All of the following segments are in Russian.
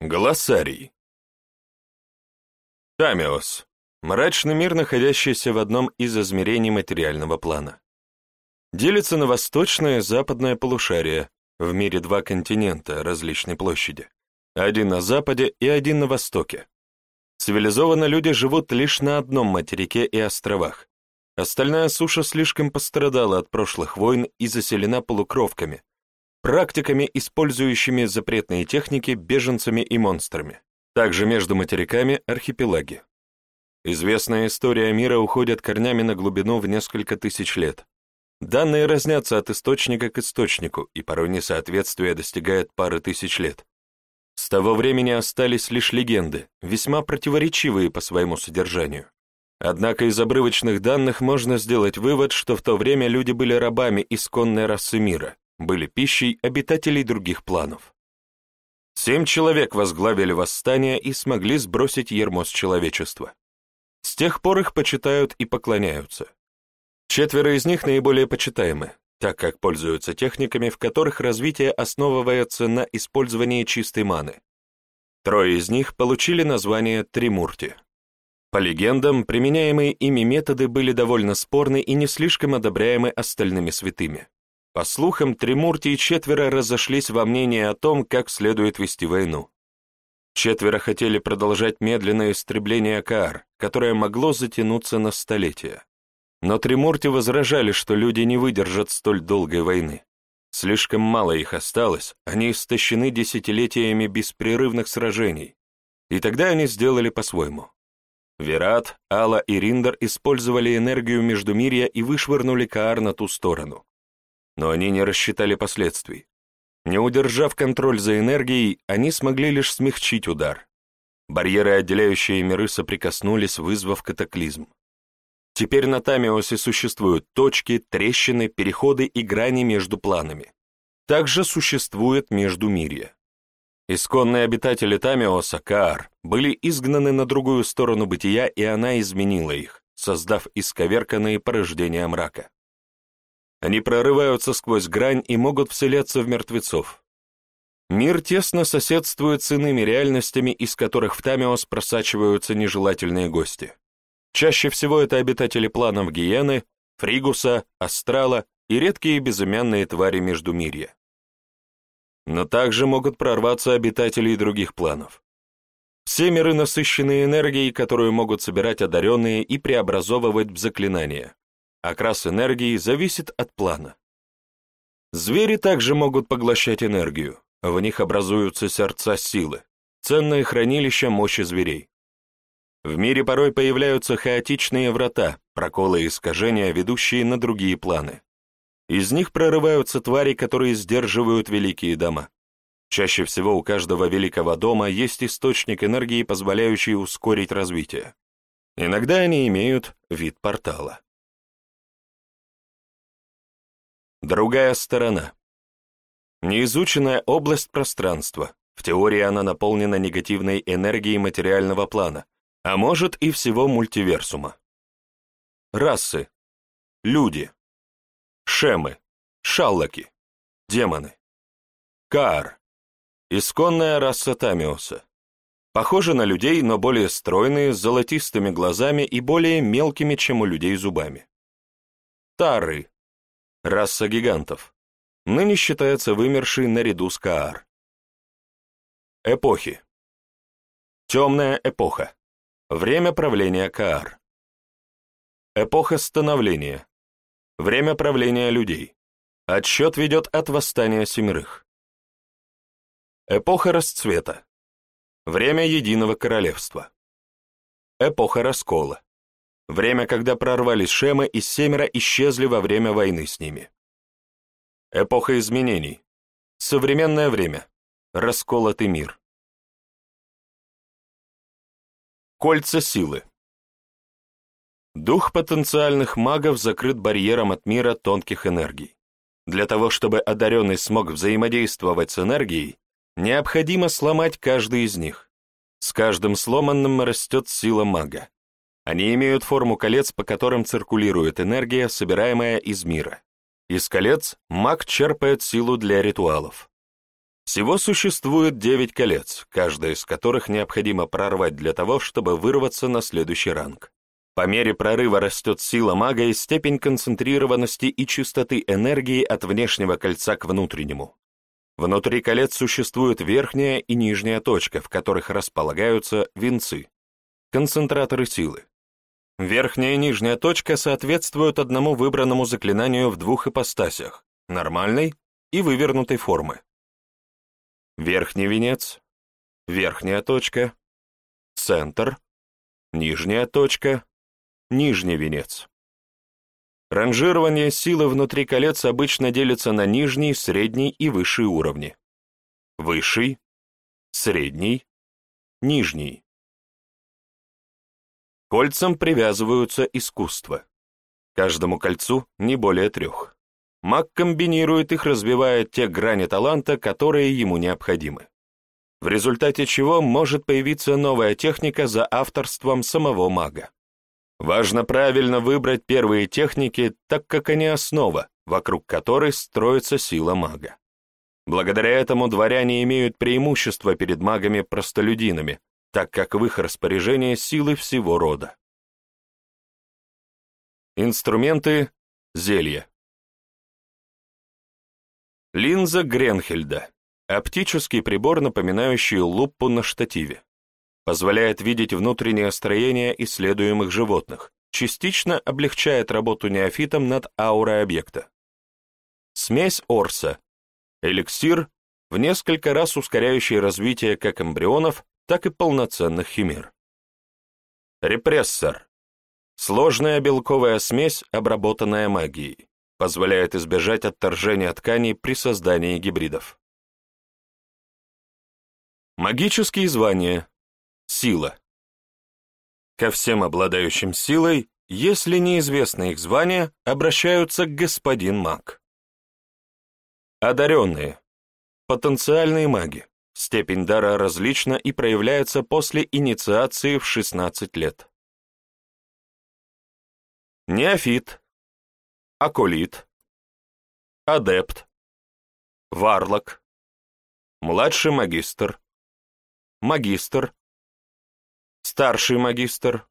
Глоссарий. Тамиос. Мрачный мир, находящийся в одном из измерений материального плана. Делится на восточное и западное полушария, в мире два континента различной площади. Один на западе и один на востоке. Цивилизованно люди живут лишь на одном материке и островах. Остальная суша слишком пострадала от прошлых войн и заселена полукровками, практиками, использующими запретные техники, беженцами и монстрами. Также между материками архипелаги. Известная история мира уходит корнями на глубину в несколько тысяч лет. Данные разнятся от источника к источнику, и порой несоответствие достигает пары тысяч лет. С того времени остались лишь легенды, весьма противоречивые по своему содержанию. Однако из обрывочных данных можно сделать вывод, что в то время люди были рабами исконной расы мира, были пищей обитателей других планов. Семь человек возглавили восстание и смогли сбросить ермо с человечества. С тех пор их почитают и поклоняются. Четверо из них наиболее почитаемы, так как пользуются техниками, в которых развитие основывается на использовании чистой маны. Трое из них получили название Тримурти. По легендам, применяемые ими методы были довольно спорны и не слишком одобряемы остальными святыми. По слухам, Тримурти и четверо разошлись во мнении о том, как следует вести войну. Четверо хотели продолжать медленное истребление Каар, которое могло затянуться на столетия. Но Тримурти возражали, что люди не выдержат столь долгой войны. Слишком мало их осталось, они истощены десятилетиями беспрерывных сражений. И тогда они сделали по-своему. Верат, Алла и Риндер использовали энергию Междумирья и вышвырнули Каар на ту сторону но они не рассчитали последствий. Не удержав контроль за энергией, они смогли лишь смягчить удар. Барьеры, отделяющие миры, соприкоснулись, вызвав катаклизм. Теперь на Тамиосе существуют точки, трещины, переходы и грани между планами. Также существует Междумирье. Исконные обитатели Тамиоса, Каар, были изгнаны на другую сторону бытия, и она изменила их, создав исковерканные порождения мрака. Они прорываются сквозь грань и могут вселяться в мертвецов. Мир тесно соседствует с иными реальностями, из которых в Тамиос просачиваются нежелательные гости. Чаще всего это обитатели планов Гиены, Фригуса, Астрала и редкие безымянные твари Междумирья. Но также могут прорваться обитатели и других планов. Все миры насыщены энергией, которую могут собирать одаренные и преобразовывать в заклинания. Окрас энергии зависит от плана. Звери также могут поглощать энергию, в них образуются сердца силы, ценное хранилище мощи зверей. В мире порой появляются хаотичные врата, проколы и искажения, ведущие на другие планы. Из них прорываются твари, которые сдерживают великие дома. Чаще всего у каждого великого дома есть источник энергии, позволяющий ускорить развитие. Иногда они имеют вид портала. Другая сторона. Неизученная область пространства. В теории она наполнена негативной энергией материального плана, а может и всего мультиверсума. Расы. Люди. Шемы. Шаллаки. Демоны. Каар. Исконная раса Тамиоса. Похожи на людей, но более стройные, с золотистыми глазами и более мелкими, чем у людей зубами. Тары раса гигантов, ныне считается вымершей наряду с Каар. Эпохи. Темная эпоха. Время правления Каар. Эпоха становления. Время правления людей. Отсчет ведет от восстания семерых. Эпоха расцвета. Время единого королевства. Эпоха раскола. Время, когда прорвались Шемы, и семеро исчезли во время войны с ними. Эпоха изменений. Современное время. Расколотый мир. Кольца силы. Дух потенциальных магов закрыт барьером от мира тонких энергий. Для того, чтобы одаренный смог взаимодействовать с энергией, необходимо сломать каждый из них. С каждым сломанным растет сила мага. Они имеют форму колец, по которым циркулирует энергия, собираемая из мира. Из колец маг черпает силу для ритуалов. Всего существует девять колец, каждое из которых необходимо прорвать для того, чтобы вырваться на следующий ранг. По мере прорыва растет сила мага и степень концентрированности и чистоты энергии от внешнего кольца к внутреннему. Внутри колец существует верхняя и нижняя точка, в которых располагаются венцы, концентраторы силы. Верхняя и нижняя точка соответствуют одному выбранному заклинанию в двух ипостасях – нормальной и вывернутой формы. Верхний венец, верхняя точка, центр, нижняя точка, нижний венец. Ранжирование силы внутри колец обычно делится на нижний, средний и высший уровни. Высший, средний, нижний. Кольцам привязываются искусства. Каждому кольцу не более трех. Маг комбинирует их, развивая те грани таланта, которые ему необходимы. В результате чего может появиться новая техника за авторством самого мага. Важно правильно выбрать первые техники, так как они основа, вокруг которой строится сила мага. Благодаря этому дворяне имеют преимущество перед магами-простолюдинами, так как в их распоряжении силы всего рода. Инструменты – зелья. Линза Гренхельда – оптический прибор, напоминающий лупу на штативе позволяет видеть внутреннее строение исследуемых животных, частично облегчает работу неофитом над аурой объекта. Смесь Орса, эликсир, в несколько раз ускоряющий развитие как эмбрионов, так и полноценных химер. Репрессор. Сложная белковая смесь, обработанная магией, позволяет избежать отторжения тканей при создании гибридов. Магические звания, Сила. Ко всем обладающим силой, если неизвестно их звание, обращаются к господин маг. Одаренные. Потенциальные маги. Степень дара различна и проявляется после инициации в 16 лет. Неофит. Акулит. Адепт. Варлок. Младший магистр. Магистр старший магистр,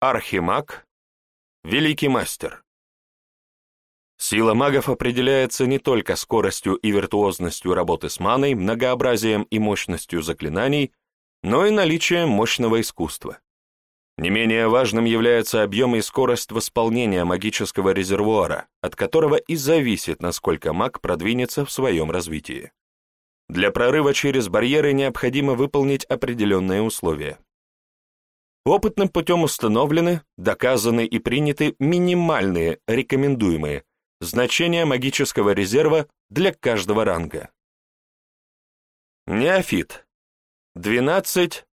архимаг, великий мастер. Сила магов определяется не только скоростью и виртуозностью работы с маной, многообразием и мощностью заклинаний, но и наличием мощного искусства. Не менее важным является объем и скорость восполнения магического резервуара, от которого и зависит, насколько маг продвинется в своем развитии. Для прорыва через барьеры необходимо выполнить определенные условия. Опытным путем установлены, доказаны и приняты минимальные, рекомендуемые, значения магического резерва для каждого ранга. Неофит. 12-20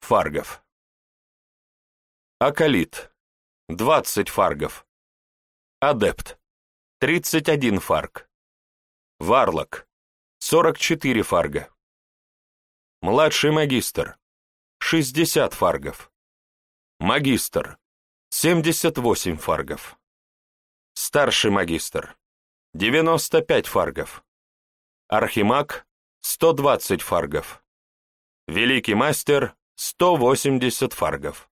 фаргов. Акалит. 20 фаргов. Адепт. 31 фарг. Варлок. 44 фарга. Младший магистр. 60 фаргов. Магистр. 78 фаргов. Старший магистр. 95 фаргов. Архимаг. 120 фаргов. Великий мастер. 180 фаргов.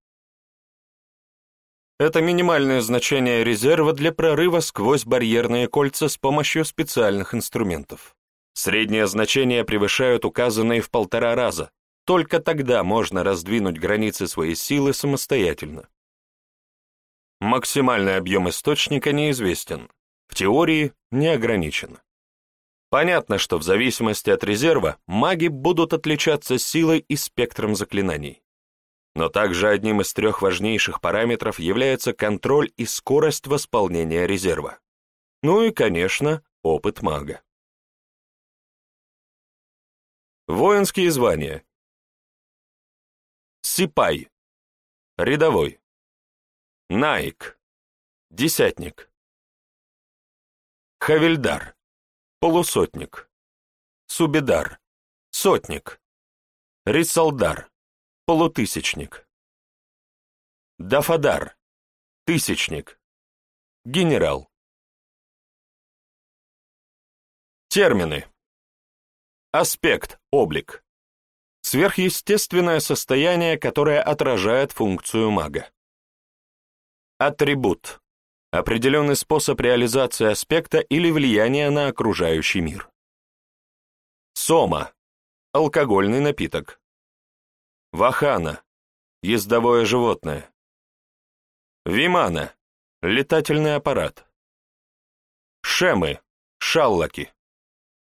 Это минимальное значение резерва для прорыва сквозь барьерные кольца с помощью специальных инструментов. Среднее значение превышают указанные в полтора раза, только тогда можно раздвинуть границы своей силы самостоятельно. Максимальный объем источника неизвестен, в теории не ограничен. Понятно, что в зависимости от резерва маги будут отличаться силой и спектром заклинаний. Но также одним из трех важнейших параметров является контроль и скорость восполнения резерва. Ну и, конечно, опыт мага. Воинские звания Сипай. Рядовой. Наик. Десятник. Хавильдар. Полусотник. Субедар. Сотник. Рисалдар. Полутысячник. Дафадар. Тысячник. Генерал. Термины. Аспект, облик. Сверхъестественное состояние, которое отражает функцию мага. Атрибут. Определенный способ реализации аспекта или влияния на окружающий мир. Сома. Алкогольный напиток. Вахана. Ездовое животное. Вимана. Летательный аппарат. Шемы. Шаллаки.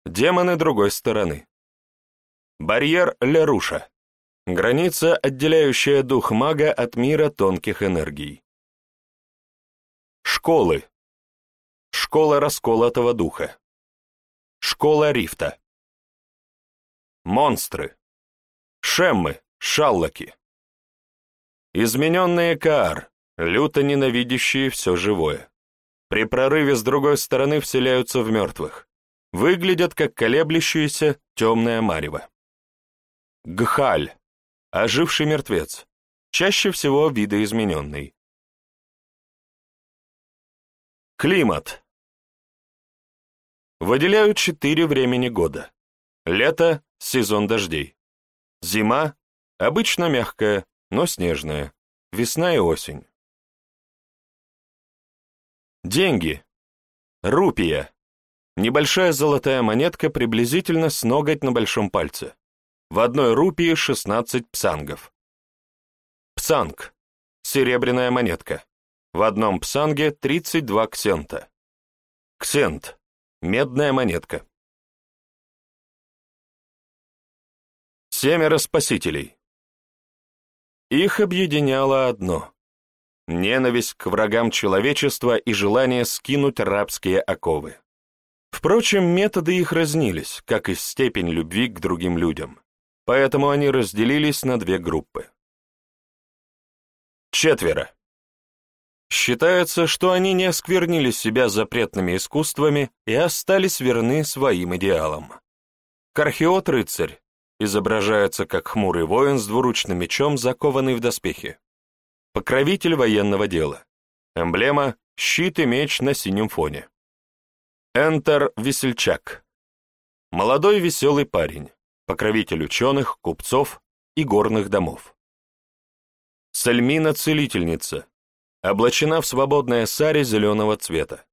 Демоны другой стороны. Барьер Леруша. Граница, отделяющая дух мага от мира тонких энергий. Школы. Школа расколотого духа. Школа рифта. Монстры. Шеммы, шаллаки. Измененные Каар, люто ненавидящие все живое. При прорыве с другой стороны вселяются в мертвых. Выглядят как колеблющаяся темная марево. Гхаль, оживший мертвец, чаще всего видоизмененный. Климат. Выделяют четыре времени года. Лето – сезон дождей. Зима – обычно мягкая, но снежная. Весна и осень. Деньги. Рупия. Небольшая золотая монетка приблизительно с ноготь на большом пальце. В одной рупии 16 псангов. Псанг. Серебряная монетка. В одном псанге 32 ксента. Ксент. Медная монетка. Семеро спасителей. Их объединяло одно — ненависть к врагам человечества и желание скинуть рабские оковы. Впрочем, методы их разнились, как и степень любви к другим людям поэтому они разделились на две группы. Четверо. Считается, что они не осквернили себя запретными искусствами и остались верны своим идеалам. Кархиот-рыцарь изображается как хмурый воин с двуручным мечом, закованный в доспехи. Покровитель военного дела. Эмблема — щит и меч на синем фоне. Энтер Весельчак. Молодой веселый парень покровитель ученых, купцов и горных домов. Сальмина-целительница, облачена в свободное саре зеленого цвета,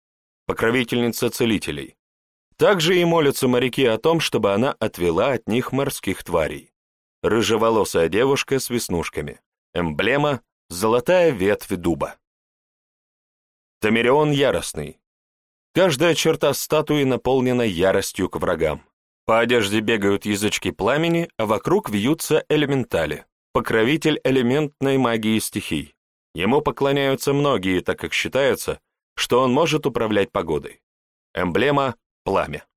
покровительница целителей. Также и молятся моряки о том, чтобы она отвела от них морских тварей. Рыжеволосая девушка с веснушками, эмблема — золотая ветвь дуба. Тамерион яростный. Каждая черта статуи наполнена яростью к врагам. По одежде бегают язычки пламени, а вокруг вьются элементали, покровитель элементной магии стихий. Ему поклоняются многие, так как считается, что он может управлять погодой. Эмблема — пламя.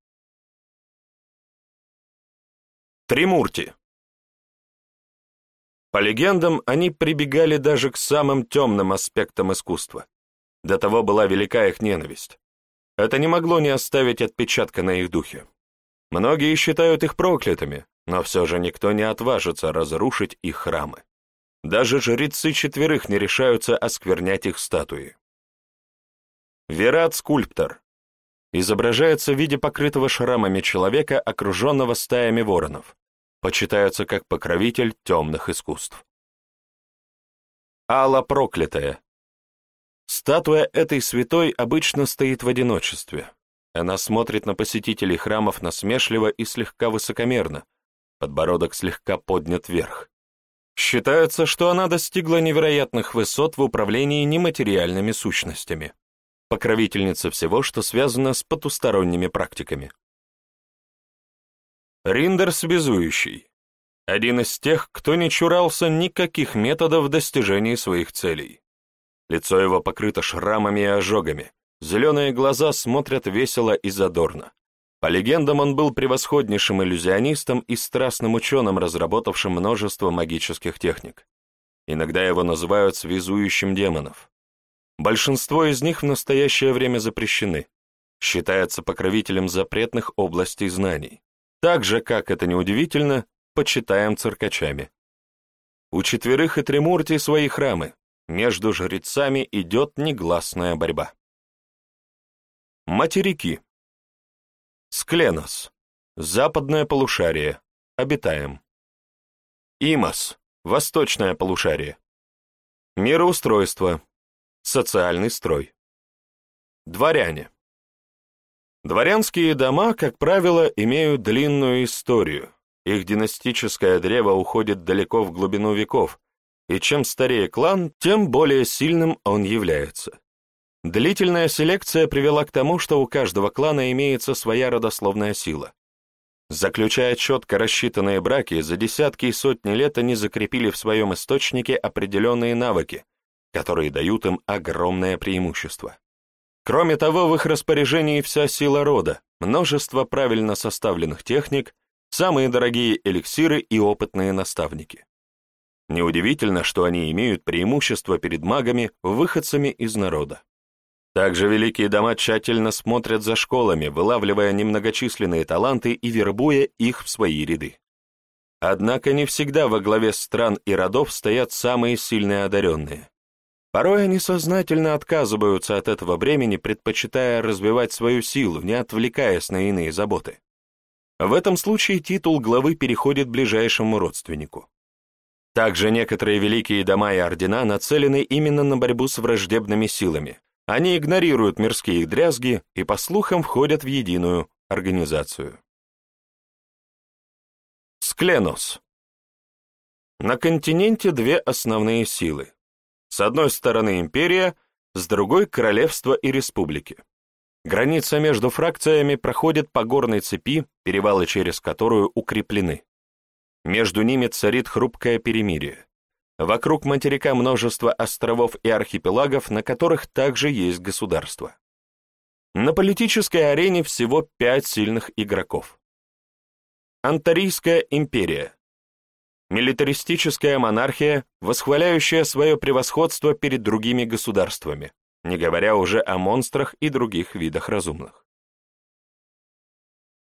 Тримурти. По легендам, они прибегали даже к самым темным аспектам искусства. До того была велика их ненависть. Это не могло не оставить отпечатка на их духе. Многие считают их проклятыми, но все же никто не отважится разрушить их храмы. Даже жрецы четверых не решаются осквернять их статуи. Верат-скульптор изображается в виде покрытого шрамами человека, окруженного стаями воронов. Почитается как покровитель темных искусств. Алла проклятая. Статуя этой святой обычно стоит в одиночестве, она смотрит на посетителей храмов насмешливо и слегка высокомерно, подбородок слегка поднят вверх. Считается, что она достигла невероятных высот в управлении нематериальными сущностями, покровительница всего, что связано с потусторонними практиками. Риндер связующий. Один из тех, кто не чурался никаких методов в достижении своих целей. Лицо его покрыто шрамами и ожогами, Зеленые глаза смотрят весело и задорно. По легендам, он был превосходнейшим иллюзионистом и страстным ученым, разработавшим множество магических техник. Иногда его называют связующим демонов. Большинство из них в настоящее время запрещены. Считается покровителем запретных областей знаний. Так же, как это неудивительно, почитаем циркачами. У четверых и Тримурти свои храмы. Между жрецами идет негласная борьба. Материки. Скленос. западное полушарие, обитаем. Имос, восточное полушарие. Мироустройство, социальный строй. Дворяне. Дворянские дома, как правило, имеют длинную историю. Их династическое древо уходит далеко в глубину веков, и чем старее клан, тем более сильным он является. Длительная селекция привела к тому, что у каждого клана имеется своя родословная сила. Заключая четко рассчитанные браки, за десятки и сотни лет они закрепили в своем источнике определенные навыки, которые дают им огромное преимущество. Кроме того, в их распоряжении вся сила рода, множество правильно составленных техник, самые дорогие эликсиры и опытные наставники. Неудивительно, что они имеют преимущество перед магами, выходцами из народа. Также великие дома тщательно смотрят за школами, вылавливая немногочисленные таланты и вербуя их в свои ряды. Однако не всегда во главе стран и родов стоят самые сильные одаренные. Порой они сознательно отказываются от этого бремени, предпочитая развивать свою силу, не отвлекаясь на иные заботы. В этом случае титул главы переходит ближайшему родственнику. Также некоторые великие дома и ордена нацелены именно на борьбу с враждебными силами, они игнорируют мирские дрязги и, по слухам, входят в единую организацию. Скленос. На континенте две основные силы. С одной стороны империя, с другой – королевство и республики. Граница между фракциями проходит по горной цепи, перевалы через которую укреплены. Между ними царит хрупкое перемирие. Вокруг материка множество островов и архипелагов, на которых также есть государства. На политической арене всего пять сильных игроков. Антарийская империя. Милитаристическая монархия, восхваляющая свое превосходство перед другими государствами, не говоря уже о монстрах и других видах разумных.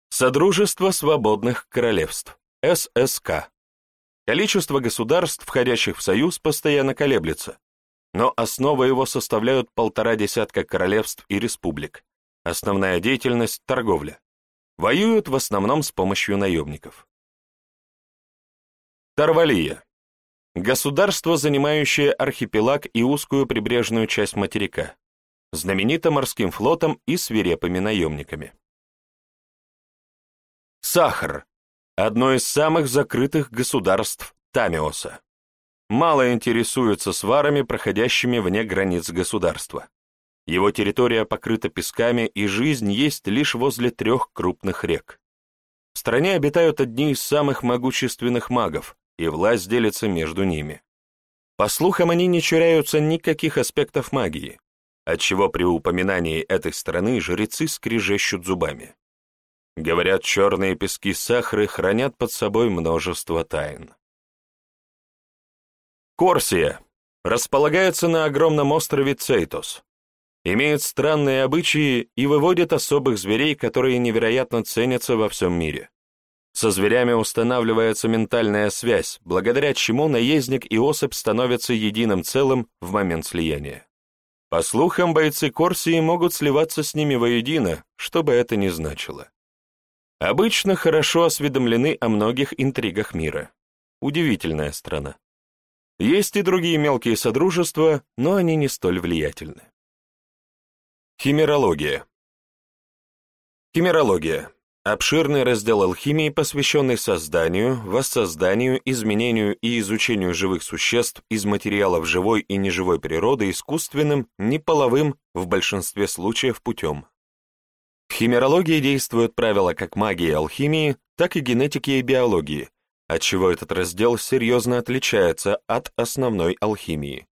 Содружество свободных королевств, ССК. Количество государств, входящих в Союз, постоянно колеблется, но основа его составляют полтора десятка королевств и республик. Основная деятельность – торговля. Воюют в основном с помощью наемников. Тарвалия. Государство, занимающее архипелаг и узкую прибрежную часть материка. Знаменито морским флотом и свирепыми наемниками. Сахар одно из самых закрытых государств Тамиоса. Мало интересуется сварами, проходящими вне границ государства. Его территория покрыта песками, и жизнь есть лишь возле трех крупных рек. В стране обитают одни из самых могущественных магов, и власть делится между ними. По слухам, они не чуряются никаких аспектов магии, отчего при упоминании этой страны жрецы скрежещут зубами. Говорят, черные пески Сахры хранят под собой множество тайн. Корсия располагается на огромном острове Цейтос, имеет странные обычаи и выводит особых зверей, которые невероятно ценятся во всем мире. Со зверями устанавливается ментальная связь, благодаря чему наездник и особь становятся единым целым в момент слияния. По слухам, бойцы Корсии могут сливаться с ними воедино, что бы это ни значило обычно хорошо осведомлены о многих интригах мира. Удивительная страна. Есть и другие мелкие содружества, но они не столь влиятельны. Химерология. Химерология – обширный раздел алхимии, посвященный созданию, воссозданию, изменению и изучению живых существ из материалов живой и неживой природы искусственным, неполовым, в большинстве случаев, путем. Химерологии действуют правила как магии и алхимии, так и генетики и биологии, отчего этот раздел серьезно отличается от основной алхимии.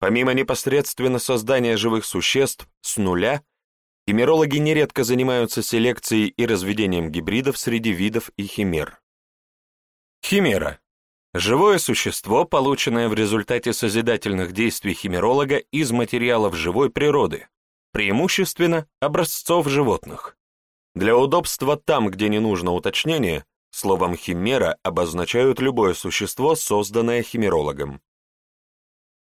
Помимо непосредственно создания живых существ с нуля, химерологи нередко занимаются селекцией и разведением гибридов среди видов и химер. Химера – живое существо, полученное в результате созидательных действий химеролога из материалов живой природы, преимущественно образцов животных. Для удобства там, где не нужно уточнение, словом «химера» обозначают любое существо, созданное химерологом.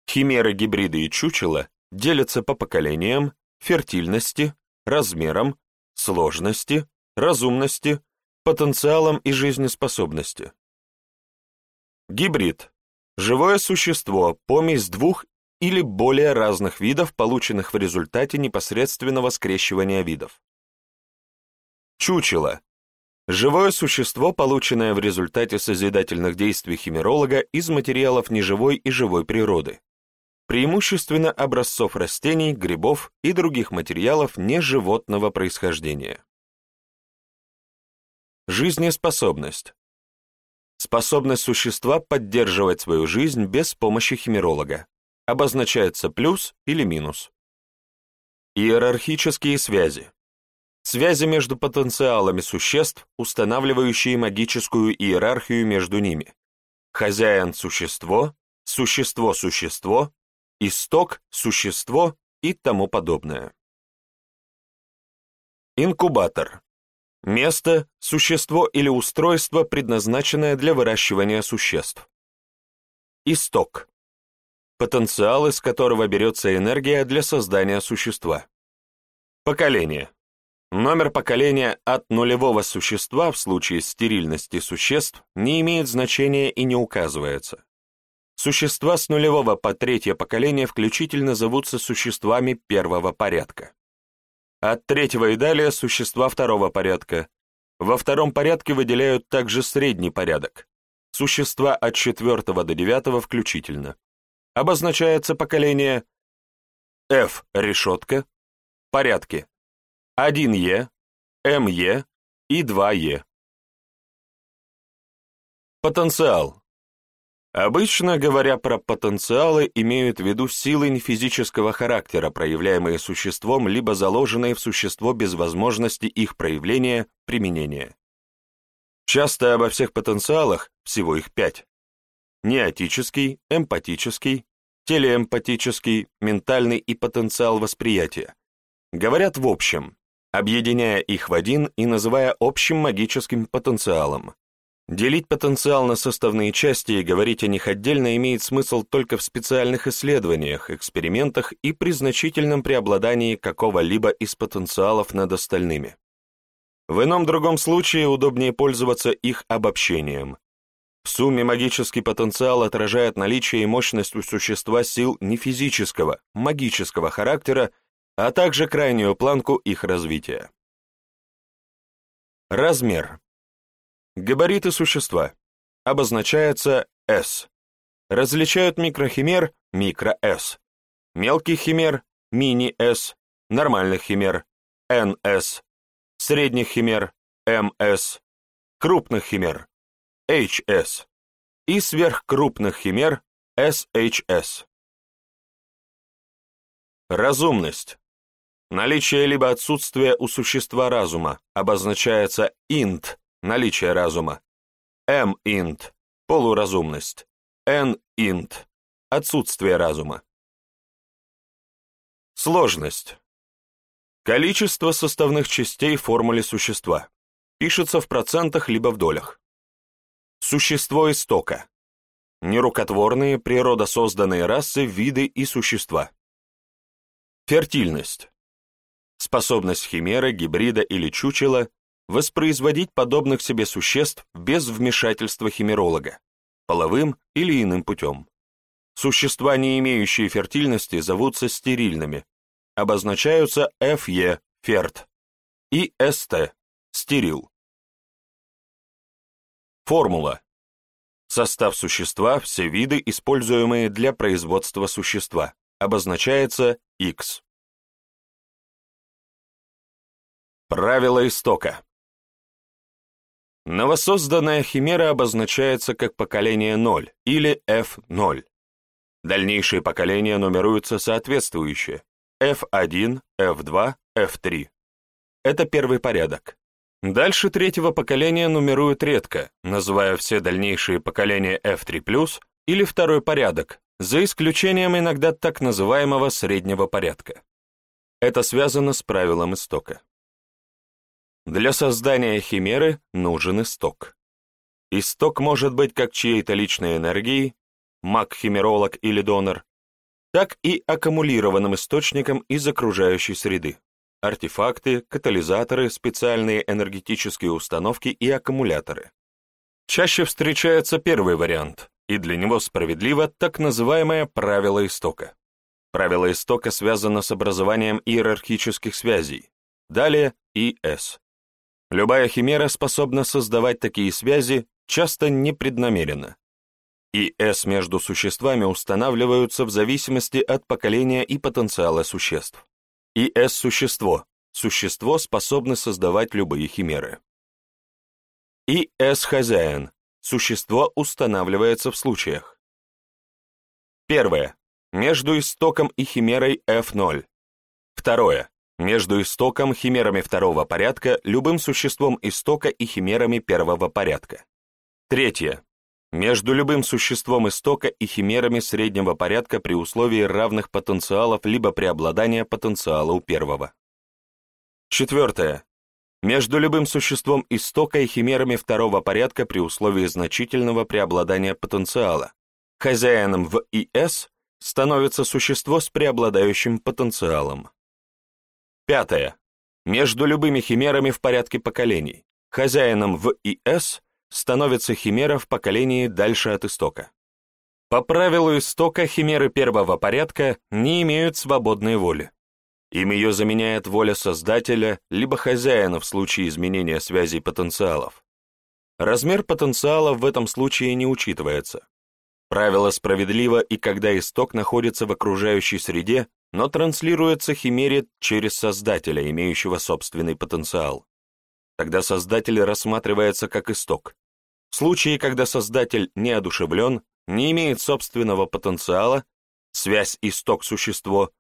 Химеры, гибриды и чучела делятся по поколениям, фертильности, размерам, сложности, разумности, потенциалом и жизнеспособностью. Гибрид – живое существо, помесь двух или более разных видов, полученных в результате непосредственного скрещивания видов. Чучело – живое существо, полученное в результате созидательных действий химеролога из материалов неживой и живой природы, преимущественно образцов растений, грибов и других материалов неживотного происхождения. Жизнеспособность. Способность существа поддерживать свою жизнь без помощи химеролога. Обозначается плюс или минус. Иерархические связи. Связи между потенциалами существ, устанавливающие магическую иерархию между ними. Хозяин-существо, существо-существо, исток, существо и тому подобное. Инкубатор. Место, существо или устройство, предназначенное для выращивания существ. Исток. Потенциал, из которого берется энергия для создания существа. Поколение. Номер поколения от нулевого существа в случае стерильности существ не имеет значения и не указывается. Существа с нулевого по третье поколение включительно зовутся существами первого порядка. От третьего и далее существа второго порядка. Во втором порядке выделяют также средний порядок. Существа от четвертого до девятого включительно. Обозначается поколение F решетка, порядки 1Е, МЕ и 2Е. Потенциал Обычно, говоря про потенциалы, имеют в виду силы нефизического характера, проявляемые существом, либо заложенные в существо без возможности их проявления, применения. Часто обо всех потенциалах, всего их пять, неотический, эмпатический, телеэмпатический, ментальный и потенциал восприятия, говорят в общем, объединяя их в один и называя общим магическим потенциалом, Делить потенциал на составные части и говорить о них отдельно имеет смысл только в специальных исследованиях, экспериментах и при значительном преобладании какого-либо из потенциалов над остальными. В ином другом случае удобнее пользоваться их обобщением. В сумме магический потенциал отражает наличие и мощность у существа сил не физического, магического характера, а также крайнюю планку их развития. Размер. Габариты существа. Обозначается S. Различают микрохимер микро-S, мелких химер мини-S, нормальных химер NS, средних химер MS, крупных химер HS и сверхкрупных химер SHS. Разумность. Наличие либо отсутствие у существа разума обозначается int наличие разума. M-int – полуразумность. N-int – отсутствие разума. Сложность. Количество составных частей в существа. Пишется в процентах либо в долях. Существо истока. Нерукотворные, природосозданные расы, виды и существа. Фертильность. Способность химеры, гибрида или чучела воспроизводить подобных себе существ без вмешательства химеролога, половым или иным путем. Существа, не имеющие фертильности, зовутся стерильными, обозначаются FE – ферт и ST – стерил. Формула. Состав существа, все виды, используемые для производства существа, обозначается X. Правило истока. Новосозданная химера обозначается как поколение 0 или F0. Дальнейшие поколения нумеруются соответствующе F1, F2, F3. Это первый порядок. Дальше третьего поколения нумеруют редко, называя все дальнейшие поколения F3+, или второй порядок, за исключением иногда так называемого среднего порядка. Это связано с правилом истока. Для создания химеры нужен исток. Исток может быть как чьей-то личной энергией, маг-химеролог или донор, так и аккумулированным источником из окружающей среды. Артефакты, катализаторы, специальные энергетические установки и аккумуляторы. Чаще встречается первый вариант, и для него справедливо так называемое правило истока. Правило истока связано с образованием иерархических связей. Далее ИС. Любая химера способна создавать такие связи, часто непреднамеренно. ИС между существами устанавливаются в зависимости от поколения и потенциала существ. ИС-существо. Существо способно создавать любые химеры. ИС-хозяин. Существо устанавливается в случаях. Первое. Между истоком и химерой F0. Второе. Между истоком, химерами второго порядка, любым существом истока и химерами первого порядка. Третье. Между любым существом истока и химерами среднего порядка при условии равных потенциалов либо преобладания потенциала у первого. Четвертое. Между любым существом истока и химерами второго порядка при условии значительного преобладания потенциала. Хозяином в ИС становится существо с преобладающим потенциалом. Пятое. Между любыми химерами в порядке поколений. Хозяином в ИС становится химера в поколении дальше от истока. По правилу истока химеры первого порядка не имеют свободной воли. Им ее заменяет воля создателя либо хозяина в случае изменения связей потенциалов. Размер потенциала в этом случае не учитывается. Правило справедливо и когда исток находится в окружающей среде, но транслируется химере через создателя, имеющего собственный потенциал. Тогда создатель рассматривается как исток. В случае, когда создатель неодушевлен, не имеет собственного потенциала, связь исток-существо,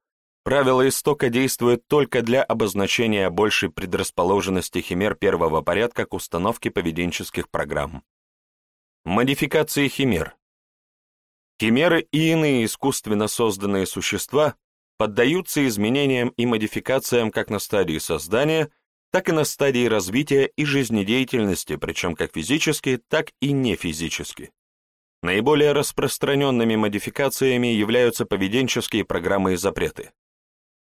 правило истока действует только для обозначения большей предрасположенности химер первого порядка к установке поведенческих программ. Модификации химер. Химеры и иные искусственно созданные существа поддаются изменениям и модификациям как на стадии создания, так и на стадии развития и жизнедеятельности, причем как физически, так и не физически. Наиболее распространенными модификациями являются поведенческие программы и запреты.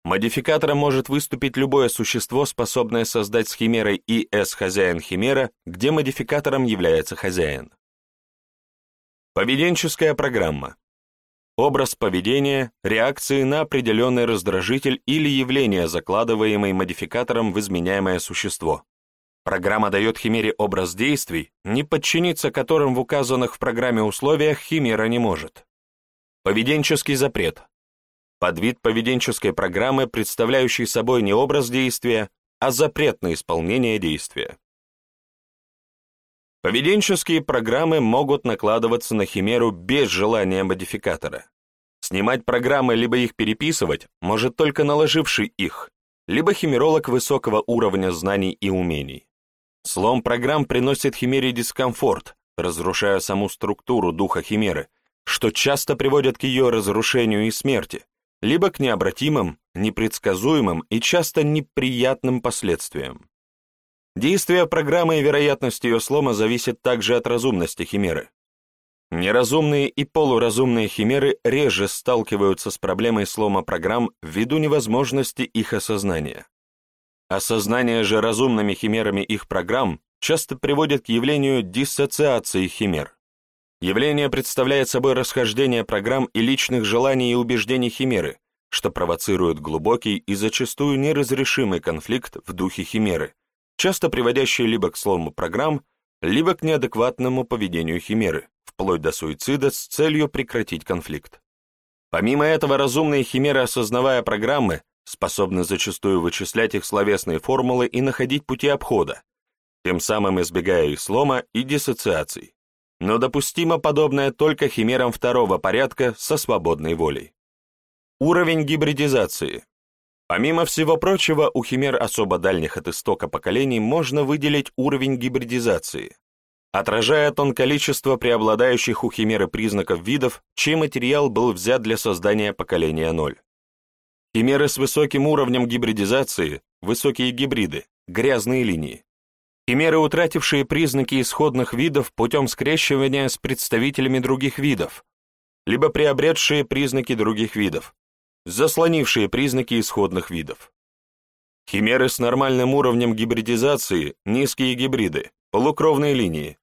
Модификатором может выступить любое существо, способное создать с химерой ИС хозяин химера, где модификатором является хозяин. Поведенческая программа образ поведения, реакции на определенный раздражитель или явление, закладываемый модификатором в изменяемое существо. Программа дает химере образ действий, не подчиниться которым в указанных в программе условиях химера не может. Поведенческий запрет. Подвид поведенческой программы, представляющий собой не образ действия, а запрет на исполнение действия. Поведенческие программы могут накладываться на химеру без желания модификатора. Снимать программы либо их переписывать может только наложивший их, либо химеролог высокого уровня знаний и умений. Слом программ приносит химере дискомфорт, разрушая саму структуру духа химеры, что часто приводит к ее разрушению и смерти, либо к необратимым, непредсказуемым и часто неприятным последствиям. Действие программы и вероятность ее слома зависит также от разумности химеры. Неразумные и полуразумные химеры реже сталкиваются с проблемой слома программ ввиду невозможности их осознания. Осознание же разумными химерами их программ часто приводит к явлению диссоциации химер. Явление представляет собой расхождение программ и личных желаний и убеждений химеры, что провоцирует глубокий и зачастую неразрешимый конфликт в духе химеры, часто приводящий либо к слому программ, либо к неадекватному поведению химеры, вплоть до суицида с целью прекратить конфликт. Помимо этого, разумные химеры, осознавая программы, способны зачастую вычислять их словесные формулы и находить пути обхода, тем самым избегая их слома и диссоциаций. Но допустимо подобное только химерам второго порядка со свободной волей. Уровень гибридизации. Помимо всего прочего, у химер особо дальних от истока поколений можно выделить уровень гибридизации. Отражает он количество преобладающих у химеры признаков видов, чей материал был взят для создания поколения 0. Химеры с высоким уровнем гибридизации, высокие гибриды, грязные линии. Химеры, утратившие признаки исходных видов путем скрещивания с представителями других видов, либо приобретшие признаки других видов, заслонившие признаки исходных видов. Химеры с нормальным уровнем гибридизации – низкие гибриды, полукровные линии.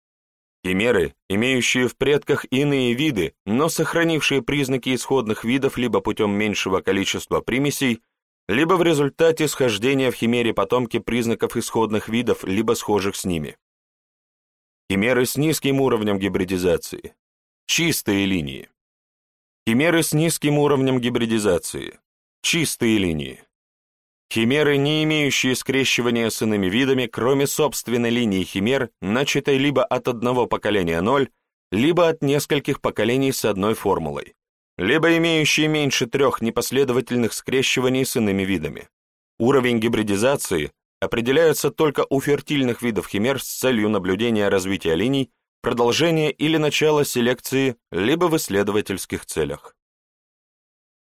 Химеры, имеющие в предках иные виды, но сохранившие признаки исходных видов либо путем меньшего количества примесей, либо в результате схождения в химере потомки признаков исходных видов, либо схожих с ними. Химеры с низким уровнем гибридизации. Чистые линии. Химеры с низким уровнем гибридизации. Чистые линии. Химеры, не имеющие скрещивания с иными видами, кроме собственной линии химер, начатой либо от одного поколения ноль, либо от нескольких поколений с одной формулой, либо имеющие меньше трех непоследовательных скрещиваний с иными видами. Уровень гибридизации определяется только у фертильных видов химер с целью наблюдения развития линий, продолжения или начала селекции, либо в исследовательских целях.